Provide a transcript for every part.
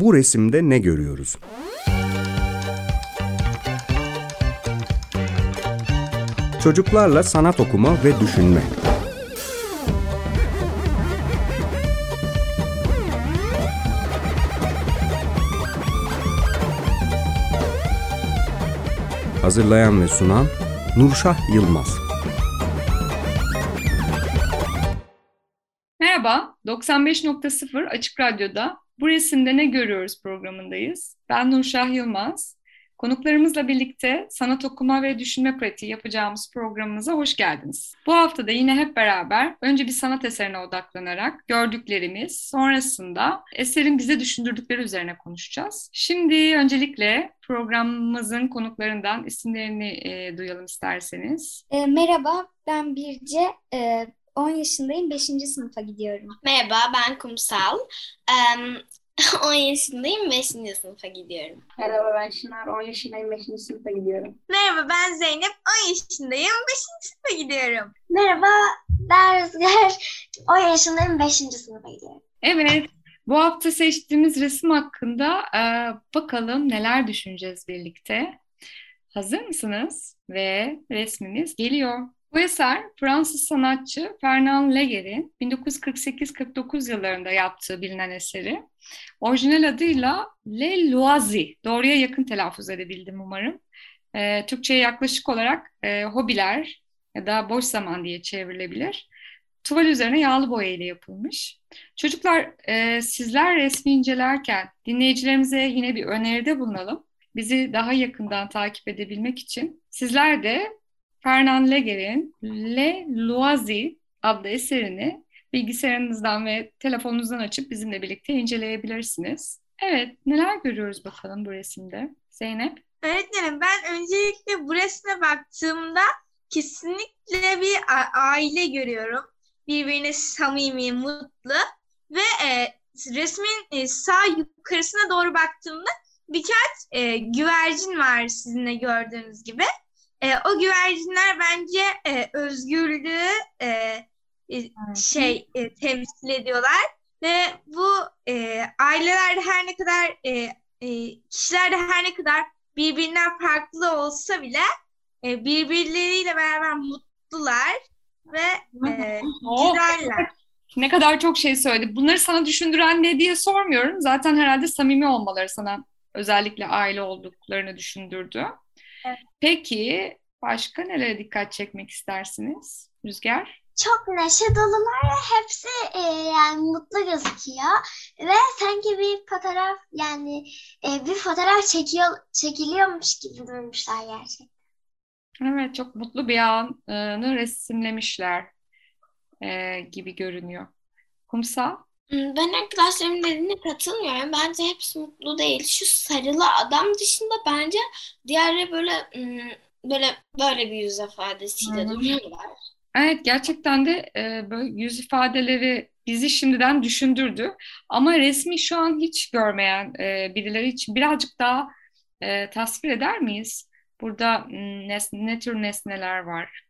Bu resimde ne görüyoruz? Çocuklarla sanat okuma ve düşünme. Hazırlayan ve sunan Nurşah Yılmaz. Merhaba, 95.0 Açık Radyo'da Bu Resimde Ne Görüyoruz programındayız. Ben Nurşah Yılmaz. Konuklarımızla birlikte sanat okuma ve düşünme pratiği yapacağımız programımıza hoş geldiniz. Bu hafta da yine hep beraber önce bir sanat eserine odaklanarak gördüklerimiz, sonrasında eserin bize düşündürdükleri üzerine konuşacağız. Şimdi öncelikle programımızın konuklarından isimlerini e, duyalım isterseniz. E, merhaba, ben Birce. E, 10 yaşındayım, 5. sınıfa gidiyorum. Merhaba, ben Kumsal. Um, 10 yaşındayım, 5. sınıfa gidiyorum. Merhaba ben Şınar, 10 yaşındayım, 5. sınıfa gidiyorum. Merhaba ben Zeynep, 10 yaşındayım, 5. sınıfa gidiyorum. Merhaba ben Rüzgar, 10 yaşındayım, 5. sınıfa gidiyorum. Evet, bu hafta seçtiğimiz resim hakkında e, bakalım neler düşüneceğiz birlikte. Hazır mısınız? Ve resmimiz geliyor. Bu eser Fransız sanatçı Fernand Leger'in 1948-49 yıllarında yaptığı bilinen eseri. Orijinal adıyla Le Loisy. Doğruya yakın telaffuz edebildim umarım. E, Türkçe'ye yaklaşık olarak e, hobiler ya da boş zaman diye çevrilebilir. Tuval üzerine yağlı boya ile yapılmış. Çocuklar e, sizler resmi incelerken dinleyicilerimize yine bir öneride bulunalım. Bizi daha yakından takip edebilmek için sizler de Fernand Leger'in Le Loisy adlı eserini bilgisayarınızdan ve telefonunuzdan açıp bizimle birlikte inceleyebilirsiniz. Evet, neler görüyoruz bakalım bu resimde? Zeynep? Öğretmenim ben öncelikle bu resme baktığımda kesinlikle bir aile görüyorum. Birbirine samimi, mutlu ve e, resmin e, sağ yukarısına doğru baktığımda birkaç e, güvercin var sizin de gördüğünüz gibi. E, o güvercinler bence e, özgürlüğü e, e, şey e, temsil ediyorlar ve bu e, ailelerde her ne kadar e, e, kişilerde her ne kadar birbirinden farklı olsa bile e, birbirleriyle beraber mutlular ve e, güzeller. Ne kadar çok şey söyledi. Bunları sana düşündüren ne diye sormuyorum. Zaten herhalde samimi olmaları sana özellikle aile olduklarını düşündürdü. Evet. Peki başka nelere dikkat çekmek istersiniz Rüzgar? Çok neşe dolular ve hepsi e, yani mutlu gözüküyor ve sanki bir fotoğraf yani e, bir fotoğraf çekiyor çekiliyormuş gibi durmuşlar gerçekten. Evet çok mutlu bir anı resimlemişler e, gibi görünüyor. Kumsal? Ben arkadaşlarımın dediğine katılmıyorum. Bence hepsi mutlu değil. Şu sarılı adam dışında bence diğerleri böyle böyle böyle bir yüz ifadesiyle duruyorlar. Evet gerçekten de e, böyle yüz ifadeleri bizi şimdiden düşündürdü. Ama resmi şu an hiç görmeyen e, birileri için birazcık daha e, tasvir eder miyiz? Burada nesne, ne tür nesneler var?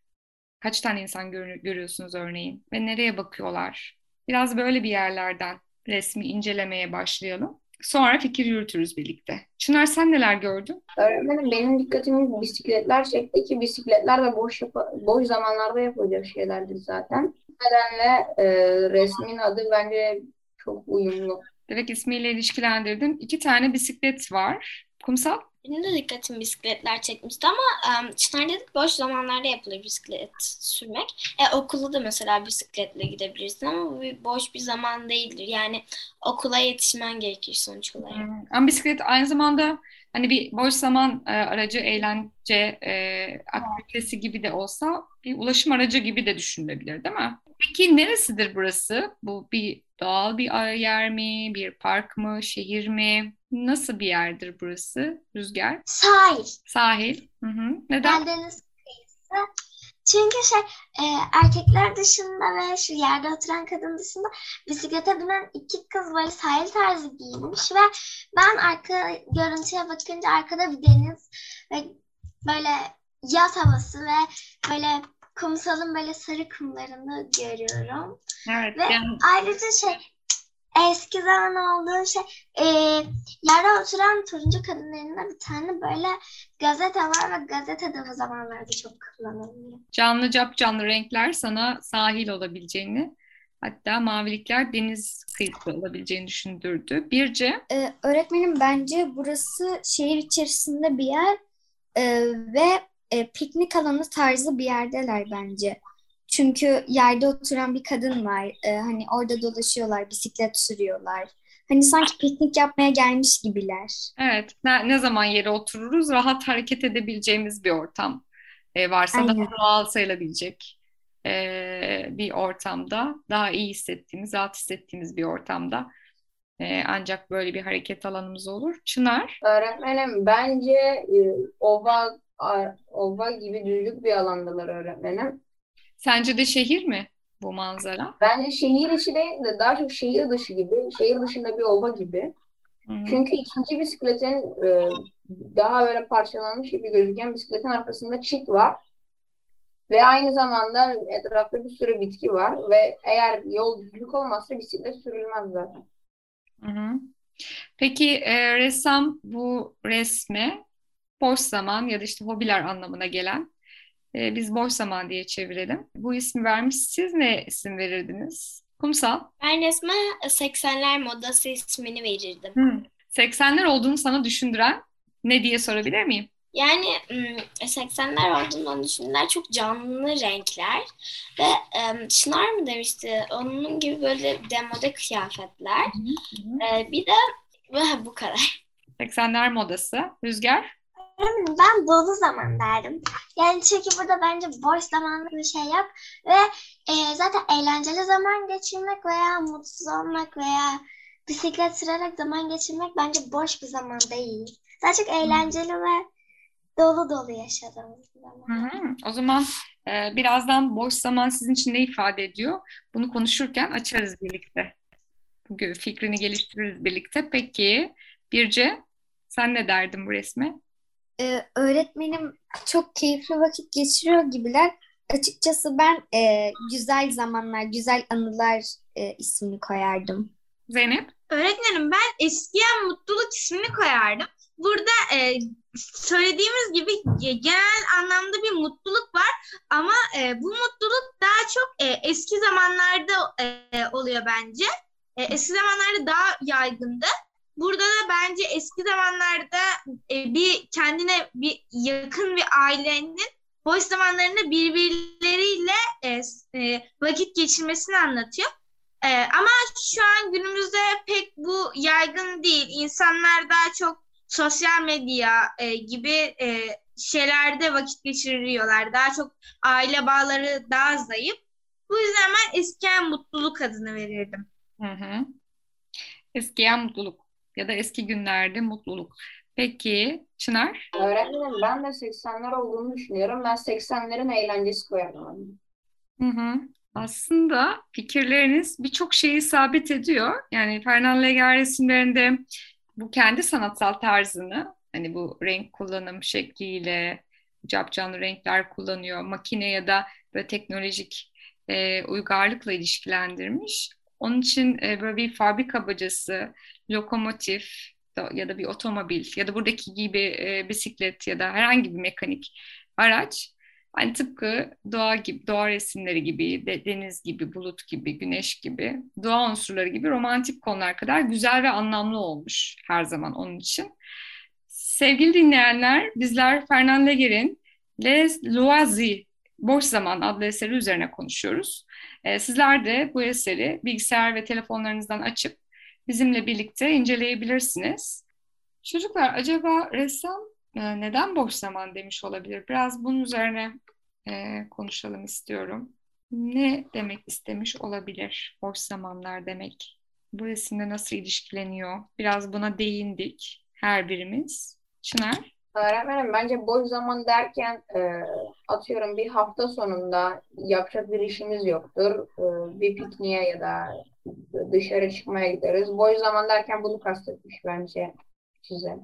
Kaç tane insan gör, görüyorsunuz örneğin? Ve nereye bakıyorlar? Biraz böyle bir yerlerden resmi incelemeye başlayalım. Sonra fikir yürütürüz birlikte. Çınar sen neler gördün? Öğretmenim benim dikkatimi bisikletler çekti ki bisikletler de boş boş zamanlarda yapılacak şeylerdir zaten. Nedenle e, resmin adı bence çok uyumlu. Direkt ismiyle ilişkilendirdim. İki tane bisiklet var. Kumsal? Benim de dikkatim bisikletler çekmişti ama um, Çınar dedik boş zamanlarda yapılır bisiklet sürmek. E, okula da mesela bisikletle gidebilirsin ama bu bir boş bir zaman değildir. Yani okula yetişmen gerekir sonuç olarak. Hmm. Ama bisiklet aynı zamanda hani bir boş zaman e, aracı, eğlence e, aktivitesi gibi de olsa bir ulaşım aracı gibi de düşünülebilir değil mi? Peki neresidir burası? Bu bir doğal bir yer mi, bir park mı, şehir mi? Nasıl bir yerdir burası Rüzgar? Sahil. Sahil. Hı hı. Neden? deniz kıyısı. Çünkü şey e, erkekler dışında ve şu yerde oturan kadın dışında bisiklete binen iki kız böyle sahil tarzı giyinmiş ve ben arka görüntüye bakınca arkada bir deniz ve böyle yaz havası ve böyle kumsalın böyle sarı kumlarını görüyorum. Evet. Ve yani... ayrıca şey eski zaman olduğu şey e, yerde oturan turuncu kadının elinde bir tane böyle gazete var ve gazete de o zamanlarda çok kullanılıyor. Canlı cap canlı renkler sana sahil olabileceğini hatta mavilikler deniz kıyısı olabileceğini düşündürdü. Birce Ee, öğretmenim bence burası şehir içerisinde bir yer e, ve e, piknik alanı tarzı bir yerdeler bence. Çünkü yerde oturan bir kadın var. E, hani orada dolaşıyorlar, bisiklet sürüyorlar. Hani sanki piknik yapmaya gelmiş gibiler. evet ne, ne zaman yere otururuz rahat hareket edebileceğimiz bir ortam e, varsa Aynen. daha doğal sayılabilecek e, bir ortamda daha iyi hissettiğimiz, rahat hissettiğimiz bir ortamda e, ancak böyle bir hareket alanımız olur. Çınar Öğretmenim bence e, ova ova gibi düzlük bir alandalar öğretmenim. Sence de şehir mi bu manzara? Bence şehir içi de daha çok şehir dışı gibi, şehir dışında bir ova gibi. Hı. Çünkü ikinci bisikletin e, daha böyle parçalanmış gibi gözüken bisikletin arkasında çit var. Ve aynı zamanda etrafta bir sürü bitki var ve eğer yol düzlük olmazsa bisiklet sürülmez zaten. Hı hı. Peki e, ressam bu resme boş zaman ya da işte hobiler anlamına gelen e, biz boş zaman diye çevirelim. Bu ismi vermiş. Siz ne isim verirdiniz? Kumsal. Ben resme 80'ler modası ismini verirdim. Hı. 80'ler olduğunu sana düşündüren ne diye sorabilir miyim? Yani ım, 80'ler olduğundan düşündüler çok canlı renkler ve ım, Çınar mı demişti onun gibi böyle demode kıyafetler. Ee, bir de bu kadar. 80'ler modası. Rüzgar. Ben dolu zaman derdim. Yani çünkü burada bence boş zamanlı bir şey yap ve e, zaten eğlenceli zaman geçirmek veya mutsuz olmak veya bisiklet sürerek zaman geçirmek bence boş bir zaman değil. Daha çok eğlenceli ve dolu dolu yaşadığımız bir Hı zaman. hı. O zaman e, birazdan boş zaman sizin için ne ifade ediyor? Bunu konuşurken açarız birlikte. Fikrini geliştiririz birlikte. Peki Birce sen ne derdin bu resme? Ee, öğretmenim çok keyifli vakit geçiriyor gibiler. Açıkçası ben e, güzel zamanlar, güzel anılar e, ismini koyardım. Zeynep? Öğretmenim ben eskiyen mutluluk ismini koyardım. Burada e, söylediğimiz gibi ge- genel anlamda bir mutluluk var ama e, bu mutluluk daha çok e, eski zamanlarda e, oluyor bence. E, eski zamanlarda daha yaygındı. Burada da bence eski zamanlarda e, bir kendine bir yakın bir ailenin boş zamanlarında birbirleriyle e, e, vakit geçirmesini anlatıyor. E, ama şu an günümüzde pek bu yaygın değil. İnsanlar daha çok sosyal medya e, gibi e, şeylerde vakit geçiriyorlar. Daha çok aile bağları daha zayıf. Bu yüzden ben eskiyen mutluluk adını verirdim. Hı hı. Eskiyen mutluluk ya da eski günlerde mutluluk. Peki Çınar? Öğretmenim ben de 80'ler olduğunu düşünüyorum. Ben 80'lerin eğlencesi koyardım. adını. Hı hı. Aslında fikirleriniz birçok şeyi isabet ediyor. Yani Fernand Léger resimlerinde bu kendi sanatsal tarzını hani bu renk kullanım şekliyle capcanlı renkler kullanıyor. Makine ya da böyle teknolojik e, uygarlıkla ilişkilendirmiş. Onun için e, böyle bir fabrika bacası, lokomotif ya da bir otomobil ya da buradaki gibi e, bisiklet ya da herhangi bir mekanik araç Hani tıpkı doğa gibi, doğa resimleri gibi, de- deniz gibi, bulut gibi, güneş gibi, doğa unsurları gibi romantik konular kadar güzel ve anlamlı olmuş her zaman onun için. Sevgili dinleyenler, bizler Fernand Léger'in Les Loisirs, Boş Zaman adlı eseri üzerine konuşuyoruz. Ee, sizler de bu eseri bilgisayar ve telefonlarınızdan açıp bizimle birlikte inceleyebilirsiniz. Çocuklar, acaba ressam e, neden boş zaman demiş olabilir? Biraz bunun üzerine e, konuşalım istiyorum. Ne demek istemiş olabilir boş zamanlar demek? Bu resimle nasıl ilişkileniyor? Biraz buna değindik her birimiz. Çınar? Öğretmenim bence boş zaman derken e, atıyorum bir hafta sonunda yapacak bir işimiz yoktur. E, bir pikniğe ya da dışarı çıkmaya gideriz. Boş zaman derken bunu kastetmiş bence size.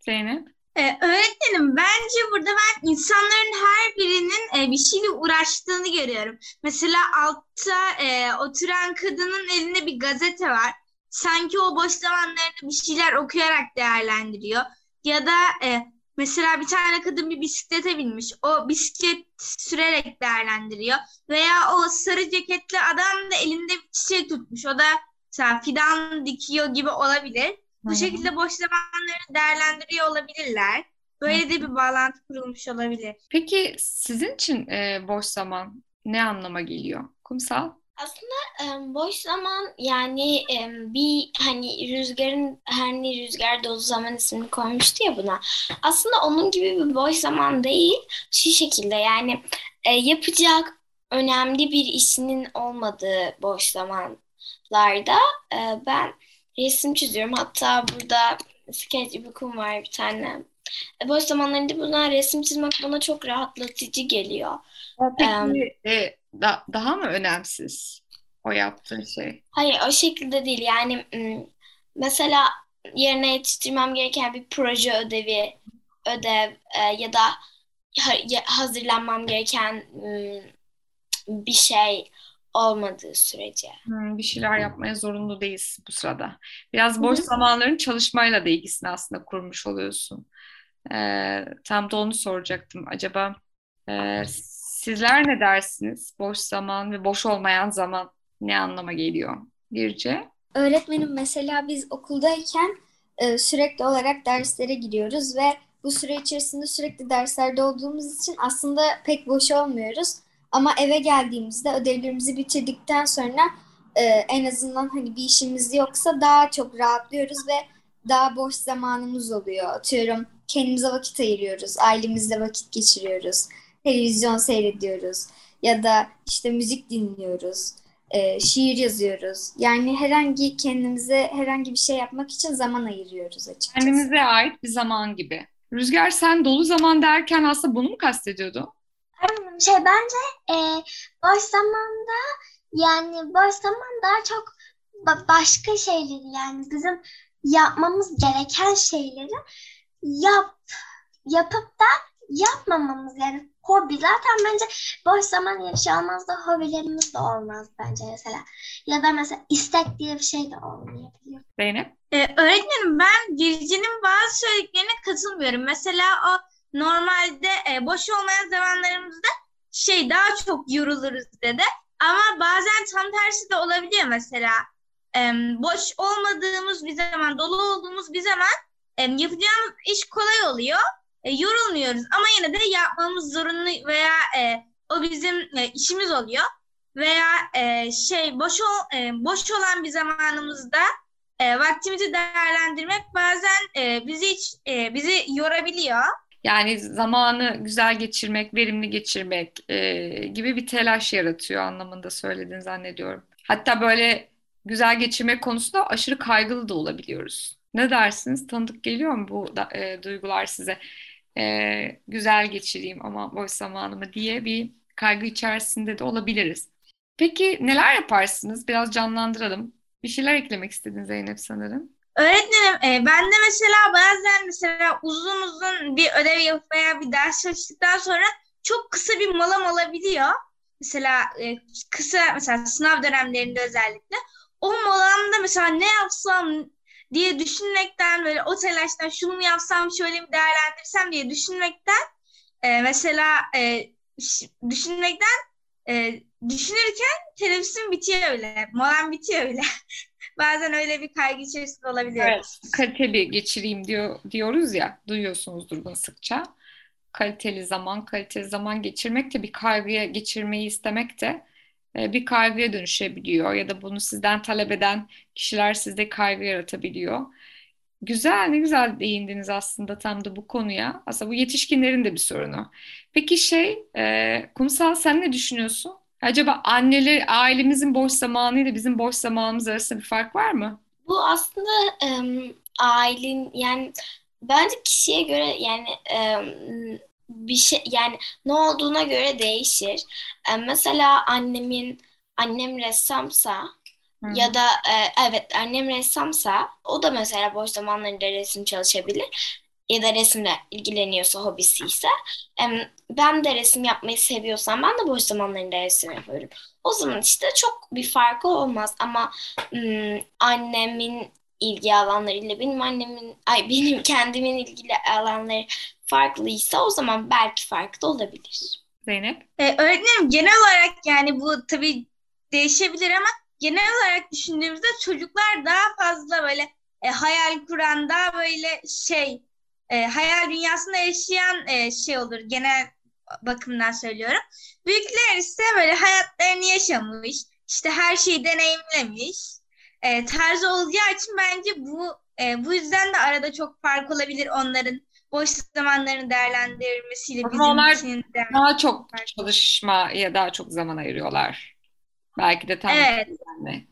Zeynep? Ee, öğretmenim bence burada ben insanların her birinin e, bir şeyle uğraştığını görüyorum. Mesela altta e, oturan kadının elinde bir gazete var. sanki o boş zamanlarını bir şeyler okuyarak değerlendiriyor. Ya da e, mesela bir tane kadın bir bisiklete binmiş. O bisiklet sürerek değerlendiriyor. Veya o sarı ceketli adam da elinde bir çiçek tutmuş. O da mesela fidan dikiyor gibi olabilir. Bu Hı şekilde boş zamanlarını değerlendiriyor olabilirler. Böyle de bir bağlantı kurulmuş olabilir. Peki sizin için e, boş zaman ne anlama geliyor? Kumsal? Aslında e, boş zaman yani e, bir hani rüzgarın her ne rüzgar dolu zaman ismini koymuştu ya buna. Aslında onun gibi bir boş zaman değil. Şu şekilde yani e, yapacak önemli bir işinin olmadığı boş zamanlarda e, ben resim çiziyorum. Hatta burada sketchbook'um var bir tane. E, boş zamanlarında buna resim çizmek bana çok rahatlatıcı geliyor. Peki e, da- daha mı önemsiz o yaptığın şey? Hayır o şekilde değil yani mesela yerine yetiştirmem gereken bir proje ödevi ödev e, ya da hazırlanmam gereken bir şey olmadığı sürece. Hmm, bir şeyler yapmaya zorunlu değilsin bu sırada. Biraz boş zamanların çalışmayla da ilgisini aslında kurmuş oluyorsun. Ee, tam da onu soracaktım. Acaba e, sizler ne dersiniz? Boş zaman ve boş olmayan zaman ne anlama geliyor? Birce? Öğretmenim mesela biz okuldayken e, sürekli olarak derslere giriyoruz ve bu süre içerisinde sürekli derslerde olduğumuz için aslında pek boş olmuyoruz. Ama eve geldiğimizde ödevlerimizi bitirdikten sonra e, en azından hani bir işimiz yoksa daha çok rahatlıyoruz ve daha boş zamanımız oluyor. Atıyorum kendimize vakit ayırıyoruz, ailemizle vakit geçiriyoruz, televizyon seyrediyoruz ya da işte müzik dinliyoruz e, şiir yazıyoruz. Yani herhangi kendimize herhangi bir şey yapmak için zaman ayırıyoruz açıkçası. Kendimize ait bir zaman gibi. Rüzgar sen dolu zaman derken aslında bunu mu kastediyordun? Şey bence e, boş zamanda yani boş zaman daha çok ba- başka şeyleri yani bizim yapmamız gereken şeyleri yap yapıp da yapmamamız yani hobi zaten bence boş zaman diye bir şey olmaz da hobilerimiz de olmaz bence mesela. Ya da mesela istek diye bir şey de olmayabilir. Zeynep? Ee, öğretmenim ben Birci'nin bazı söylediklerine katılmıyorum. Mesela o normalde e, boş olmayan zamanlarımızda şey daha çok yoruluruz dedi. Ama bazen tam tersi de olabiliyor mesela. E, boş olmadığımız bir zaman, dolu olduğumuz bir zaman e, yapacağımız iş kolay oluyor. E, yorulmuyoruz ama yine de yapmamız zorunlu veya e, o bizim e, işimiz oluyor. Veya e, şey boş ol, e, boş olan bir zamanımızda e, vaktimizi değerlendirmek bazen e, bizi hiç e, bizi yorabiliyor. Yani zamanı güzel geçirmek, verimli geçirmek e, gibi bir telaş yaratıyor anlamında söylediğini zannediyorum. Hatta böyle güzel geçirmek konusunda aşırı kaygılı da olabiliyoruz. Ne dersiniz? Tanıdık geliyor mu bu da, e, duygular size? E, güzel geçireyim ama boş zamanımı diye bir kaygı içerisinde de olabiliriz. Peki neler yaparsınız? Biraz canlandıralım. Bir şeyler eklemek istedin Zeynep sanırım. Öğretmenim e, ben de mesela bazen mesela uzun uzun bir ödev yapıp veya bir ders çalıştıktan sonra çok kısa bir molam olabiliyor. Mesela e, kısa mesela sınav dönemlerinde özellikle. O molamda mesela ne yapsam diye düşünmekten böyle o telaştan şunu mu yapsam şöyle mi değerlendirsem diye düşünmekten e, mesela e, düşünmekten e, düşünürken teneffüsüm bitiyor öyle. Molam bitiyor öyle. Bazen öyle bir kaygı içerisinde olabiliyoruz. Kaliteli geçireyim diyor diyoruz ya, duyuyorsunuzdur bunu sıkça. Kaliteli zaman, kaliteli zaman geçirmek de bir kaygıya geçirmeyi istemek de bir kaygıya dönüşebiliyor ya da bunu sizden talep eden kişiler sizde kaygı yaratabiliyor. Güzel, ne güzel değindiniz aslında tam da bu konuya. Aslında bu yetişkinlerin de bir sorunu. Peki şey, e, Kumsal sen ne düşünüyorsun? Acaba anneler, ailemizin boş zamanıyla bizim boş zamanımız arasında bir fark var mı? Bu aslında em, ailen yani bence kişiye göre yani em, bir şey yani ne olduğuna göre değişir. Em, mesela annemin annem ressamsa Hı. ya da e, evet annem ressamsa o da mesela boş zamanlarında resim çalışabilir. ya da resimle ilgileniyorsa hobisi ise em, ben de resim yapmayı seviyorsam ben de boş zamanlarında resim yapıyorum. O zaman işte çok bir farkı olmaz ama ım, annemin ilgi alanlarıyla benim annemin ay benim kendimin ilgili alanları farklıysa o zaman belki farklı olabilir. Zeynep? Ee, öğretmenim genel olarak yani bu tabii değişebilir ama genel olarak düşündüğümüzde çocuklar daha fazla böyle e, hayal kuran, daha böyle şey e, hayal dünyasında yaşayan e, şey olur genel bakımdan söylüyorum. Büyükler ise böyle hayatlarını yaşamış, işte her şeyi deneyimlemiş e, tarzı olacağı için bence bu e, bu yüzden de arada çok fark olabilir onların boş zamanlarını değerlendirmesiyle bizim onlar için. Daha çok çalışmaya daha çok zaman ayırıyorlar. Belki de tam Evet. yani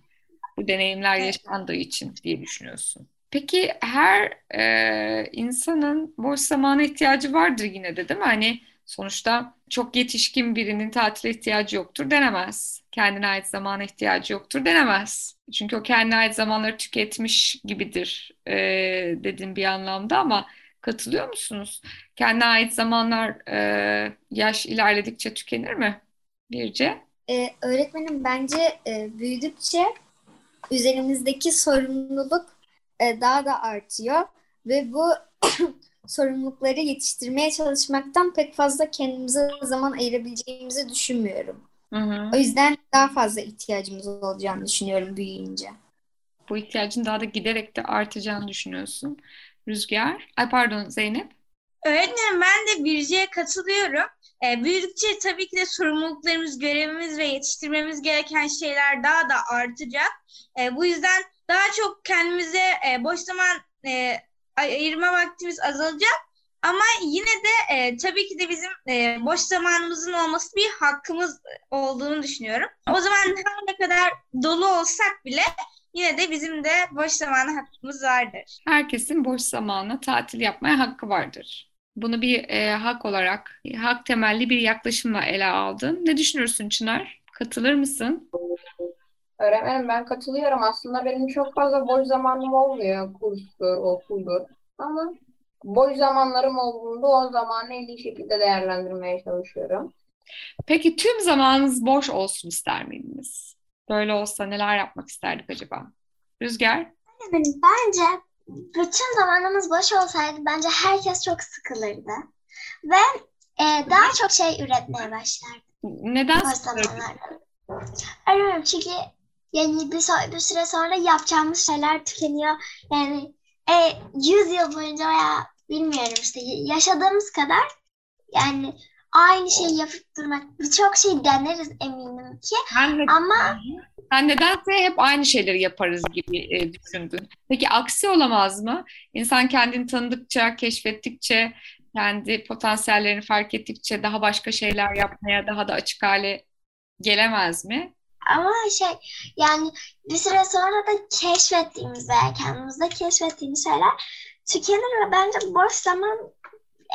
bu deneyimler yaşandığı için diye düşünüyorsun. Peki her e, insanın boş zamana ihtiyacı vardır yine de değil mi? Hani sonuçta çok yetişkin birinin tatile ihtiyacı yoktur denemez. Kendine ait zamana ihtiyacı yoktur denemez. Çünkü o kendine ait zamanları tüketmiş gibidir e, dedim bir anlamda ama katılıyor musunuz? Kendine ait zamanlar e, yaş ilerledikçe tükenir mi? Birce? Ee, öğretmenim bence e, büyüdükçe üzerimizdeki sorumluluk e, daha da artıyor ve bu sorumlulukları yetiştirmeye çalışmaktan pek fazla kendimize zaman ayırabileceğimizi düşünmüyorum. Hı hı. O yüzden daha fazla ihtiyacımız olacağını düşünüyorum büyüyünce. Bu ihtiyacın daha da giderek de artacağını düşünüyorsun. Rüzgar. Ay pardon Zeynep. Öğretmenim ben de Birce'ye katılıyorum. E, büyüdükçe tabii ki de sorumluluklarımız, görevimiz ve yetiştirmemiz gereken şeyler daha da artacak. E, bu yüzden daha çok kendimize e, boş zaman e, ayırma vaktimiz azalacak. Ama yine de e, tabii ki de bizim e, boş zamanımızın olması bir hakkımız olduğunu düşünüyorum. O zaman ne kadar dolu olsak bile yine de bizim de boş zamana hakkımız vardır. Herkesin boş zamanla tatil yapmaya hakkı vardır. Bunu bir e, hak olarak, hak temelli bir yaklaşımla ele aldın. Ne düşünürsün Çınar? Katılır mısın? Öğretmenim ben katılıyorum. Aslında benim çok fazla boş zamanım olmuyor. Kurstur, okuldur. Ama boş zamanlarım olduğunda o zamanı en iyi şekilde değerlendirmeye çalışıyorum. Peki tüm zamanınız boş olsun ister miydiniz? Böyle olsa neler yapmak isterdik acaba? Rüzgar? Bence bütün zamanımız boş olsaydı bence herkes çok sıkılırdı. Ve e, daha çok şey üretmeye başlardı Neden. Öğretmenim çünkü yani bir, so- bir süre sonra yapacağımız şeyler tükeniyor. Yani e, 100 yıl boyunca veya bilmiyorum işte yaşadığımız kadar yani aynı şeyi yapıp durmak birçok şey deneriz eminim ki Ben de- ama Sen nedense hep aynı şeyleri yaparız gibi e, düşündün. Peki aksi olamaz mı? İnsan kendini tanıdıkça, keşfettikçe, kendi potansiyellerini fark ettikçe daha başka şeyler yapmaya daha da açık hale gelemez mi? Ama şey yani bir süre sonra da keşfettiğimiz veya kendimizde keşfettiğimiz şeyler tükenir ve bence boş zaman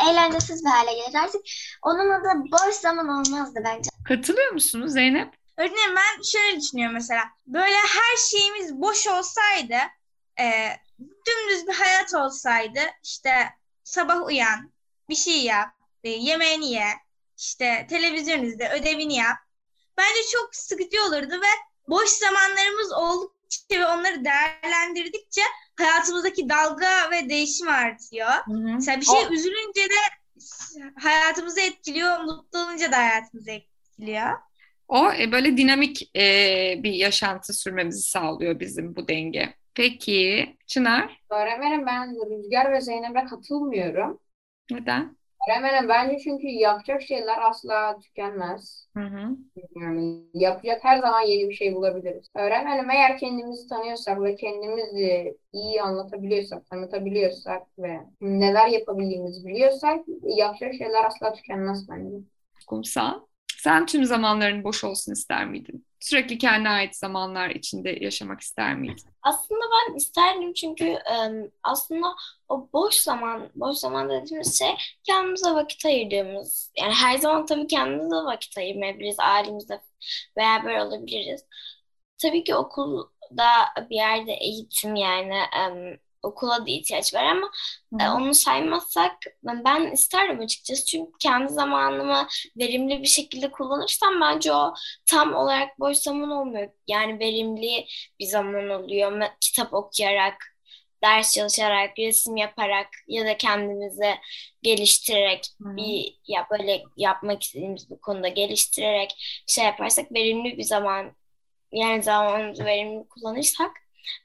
eğlencesiz bir hale gelir. Artık onun adı boş zaman olmazdı bence. Katılıyor musunuz Zeynep? Öğretmenim ben şöyle düşünüyorum mesela. Böyle her şeyimiz boş olsaydı, e, dümdüz bir hayat olsaydı, işte sabah uyan, bir şey yap, e, yemeğini ye, işte televizyon izle, ödevini yap. Bence çok sıkıcı olurdu ve boş zamanlarımız oldukça ve onları değerlendirdikçe hayatımızdaki dalga ve değişim artıyor. Mesela bir şey üzülünce de hayatımızı etkiliyor, mutlu olunca da hayatımızı etkiliyor. O e, böyle dinamik e, bir yaşantı sürmemizi sağlıyor bizim bu denge. Peki Çınar Öğretmenim ben Rüzgar ve Zeynep'e katılmıyorum. neden? Öğretmenim bence çünkü yapacak şeyler asla tükenmez. Hı hı. Yani yapacak her zaman yeni bir şey bulabiliriz. Öğretmenim eğer kendimizi tanıyorsak ve kendimizi iyi anlatabiliyorsak, tanıtabiliyorsak ve neler yapabildiğimizi biliyorsak yapacak şeyler asla tükenmez bence. Kumsal. Sen tüm zamanların boş olsun ister miydin? Sürekli kendine ait zamanlar içinde yaşamak ister miydin? Aslında ben isterdim çünkü aslında o boş zaman, boş zaman dediğimiz şey kendimize vakit ayırdığımız. Yani her zaman tabii kendimize vakit ayırmayabiliriz, ailemizle beraber olabiliriz. Tabii ki okulda bir yerde eğitim yani okula da ihtiyaç var ama e, onu saymazsak ben, ben isterdim açıkçası. Çünkü kendi zamanımı verimli bir şekilde kullanırsam bence o tam olarak boş zaman olmuyor. Yani verimli bir zaman oluyor. Kitap okuyarak, ders çalışarak, resim yaparak ya da kendimizi geliştirerek hı. bir ya böyle yapmak istediğimiz bir konuda geliştirerek şey yaparsak verimli bir zaman yani zamanımızı verimli kullanırsak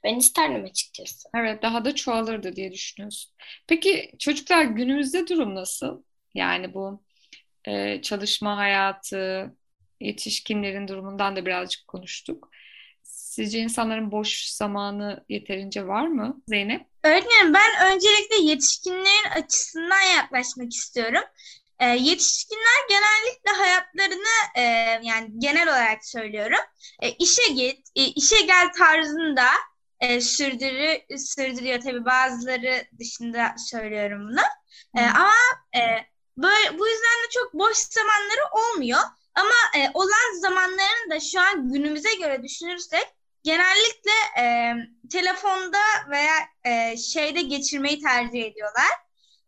ben isterdim açıkçası. Evet, daha da çoğalırdı diye düşünüyorsun. Peki çocuklar günümüzde durum nasıl? Yani bu e, çalışma hayatı, yetişkinlerin durumundan da birazcık konuştuk. Sizce insanların boş zamanı yeterince var mı Zeynep? Öğretmenim ben öncelikle yetişkinlerin açısından yaklaşmak istiyorum. Ee, yetişkinler genellikle hayatlarını e, yani genel olarak söylüyorum e, işe git, e, işe gel tarzında e, sürdürü, sürdürüyor tabii bazıları dışında söylüyorum bunu. E, ama e, böyle bu yüzden de çok boş zamanları olmuyor. Ama e, olan zamanlarını da şu an günümüze göre düşünürsek genellikle e, telefonda veya e, şeyde geçirmeyi tercih ediyorlar.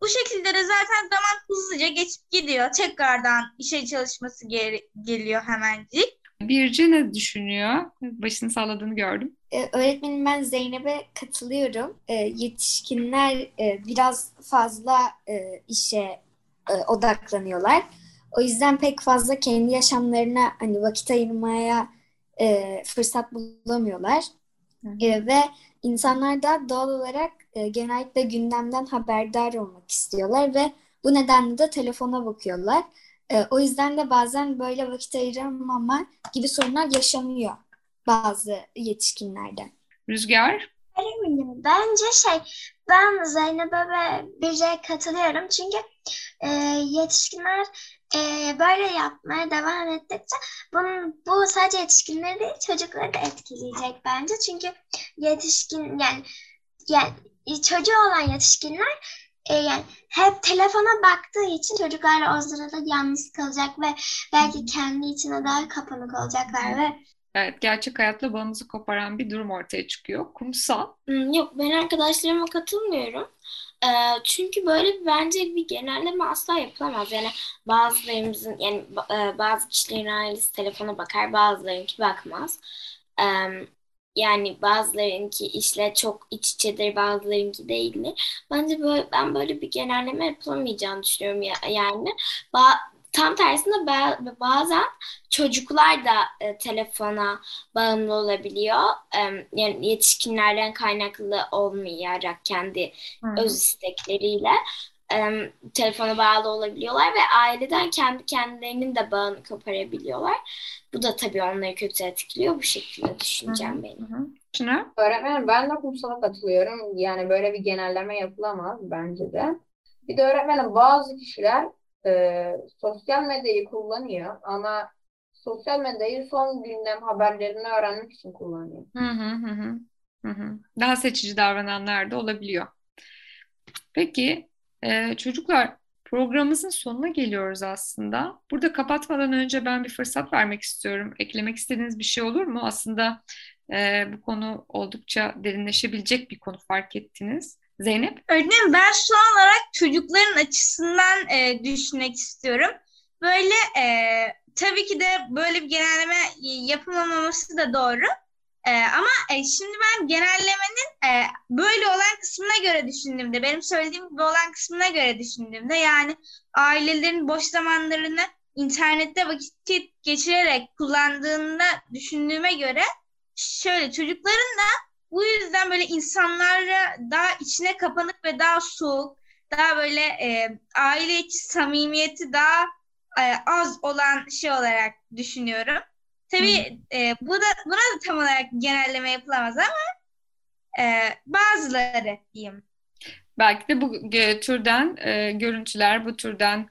Bu şekilde de zaten zaman hızlıca geçip gidiyor. Tekrardan işe çalışması geri- geliyor hemencik. Birce ne düşünüyor? Başını salladığını gördüm. Ee, öğretmenim ben Zeynep'e katılıyorum. Ee, yetişkinler e, biraz fazla e, işe e, odaklanıyorlar. O yüzden pek fazla kendi yaşamlarına hani vakit ayırmaya e, fırsat bulamıyorlar. E, ve insanlar da doğal olarak e, genellikle gündemden haberdar olmak istiyorlar ve bu nedenle de telefona bakıyorlar. E, o yüzden de bazen böyle vakit ayıramama gibi sorunlar yaşanıyor bazı yetişkinlerde. Rüzgar? Bence şey ben Zeynep'e ve Birce'ye katılıyorum çünkü e, yetişkinler e, böyle yapmaya devam ettikçe bunun, bu sadece yetişkinleri değil çocukları da etkileyecek bence çünkü yetişkin yani yani çocuğu olan yetişkinler e, yani hep telefona baktığı için çocuklar o sırada yalnız kalacak ve belki kendi içine daha kapanık olacaklar ve Evet, gerçek hayatla bağımızı koparan bir durum ortaya çıkıyor. Kumsal. Yok ben arkadaşlarıma katılmıyorum. Ee, çünkü böyle bir- bence bir genelleme asla yapılamaz. Yani bazılarımızın yani e, bazı kişilerin ailesi telefona bakar, bazılarınki bakmaz. Em, yani bazılarınki işle çok iç içedir, bazılarınki değildir. Bence böyle ben böyle bir genelleme yapılamayacağını düşünüyorum ya, yani. Ba- tam tersine ba- bazen çocuklar da e, telefona bağımlı olabiliyor. Em, yani yetişkinlerden kaynaklı olmayarak kendi öz istekleriyle em, telefona bağlı olabiliyorlar ve aileden kendi kendilerinin de bağını koparabiliyorlar. Bu da tabii onları kötü etkiliyor. Bu şekilde düşüneceğim benim. Hı hı. Çınar? Öğretmenim ben de kumsala katılıyorum. Yani böyle bir genelleme yapılamaz bence de. Bir de öğretmenim bazı kişiler e, sosyal medyayı kullanıyor ama sosyal medyayı son gündem haberlerini öğrenmek için kullanıyor. Hı hı hı hı. Hı hı. Daha seçici davrananlar da olabiliyor. Peki, e, çocuklar programımızın sonuna geliyoruz aslında. Burada kapatmadan önce ben bir fırsat vermek istiyorum. Eklemek istediğiniz bir şey olur mu? Aslında e, bu konu oldukça derinleşebilecek bir konu fark ettiniz. Zeynep? Öğretmenim ben son olarak çocukların açısından e, düşünmek istiyorum. Böyle e, tabii ki de böyle bir genelleme yapılmaması da doğru. E, ama e, şimdi ben genellemenin e, böyle olan kısmına göre düşündüğümde, benim söylediğim gibi olan kısmına göre düşündüğümde yani ailelerin boş zamanlarını internette vakit geçirerek kullandığında düşündüğüme göre şöyle çocukların da bu yüzden böyle insanlara daha içine kapanık ve daha soğuk, daha böyle e, aile içi samimiyeti daha e, az olan şey olarak düşünüyorum. Tabii e, bu da buna da tam olarak genelleme yapılamaz ama e, bazıları diyeyim. Belki de bu e, türden e, görüntüler, bu türden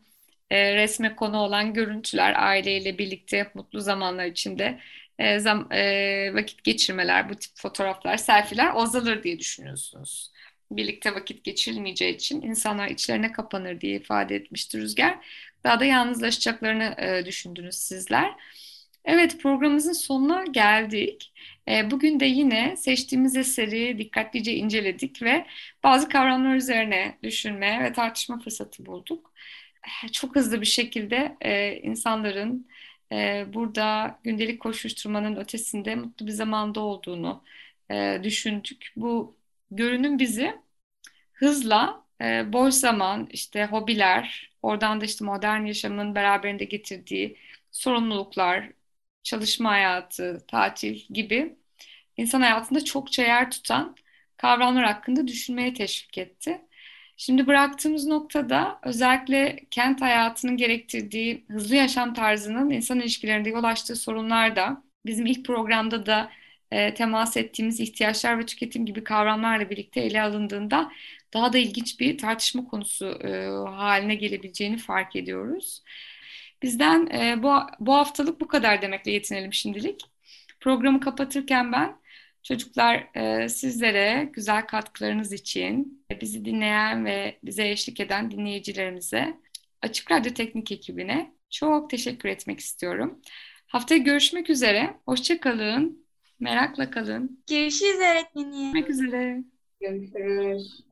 e, resme konu olan görüntüler aileyle birlikte mutlu zamanlar içinde e, zam, e, vakit geçirmeler, bu tip fotoğraflar, selfiler azalır diye düşünüyorsunuz. Birlikte vakit geçirilmeyeceği için insanlar içlerine kapanır diye ifade etmişti Rüzgar. Daha da yalnızlaşacaklarını e, düşündünüz sizler. Evet programımızın sonuna geldik. E, bugün de yine seçtiğimiz eseri dikkatlice inceledik ve bazı kavramlar üzerine düşünme ve tartışma fırsatı bulduk. Eh, çok hızlı bir şekilde e, insanların e, burada gündelik koşuşturmanın ötesinde mutlu bir zamanda olduğunu e, düşündük. Bu görünüm bizi hızla boş zaman, işte hobiler, oradan da işte modern yaşamın beraberinde getirdiği sorumluluklar, çalışma hayatı, tatil gibi insan hayatında çokça yer tutan kavramlar hakkında düşünmeye teşvik etti. Şimdi bıraktığımız noktada özellikle kent hayatının gerektirdiği hızlı yaşam tarzının insan ilişkilerinde yol açtığı sorunlar da bizim ilk programda da e, temas ettiğimiz ihtiyaçlar ve tüketim gibi kavramlarla birlikte ele alındığında daha da ilginç bir tartışma konusu e, haline gelebileceğini fark ediyoruz. Bizden e, bu, bu haftalık bu kadar demekle yetinelim şimdilik. Programı kapatırken ben çocuklar e, sizlere güzel katkılarınız için bizi dinleyen ve bize eşlik eden dinleyicilerimize Açık Radyo Teknik ekibine çok teşekkür etmek istiyorum. Haftaya görüşmek üzere. Hoşçakalın. Merakla kalın. Görüşürüz öğretmenim. Görüşmek üzere. Görüşürüz.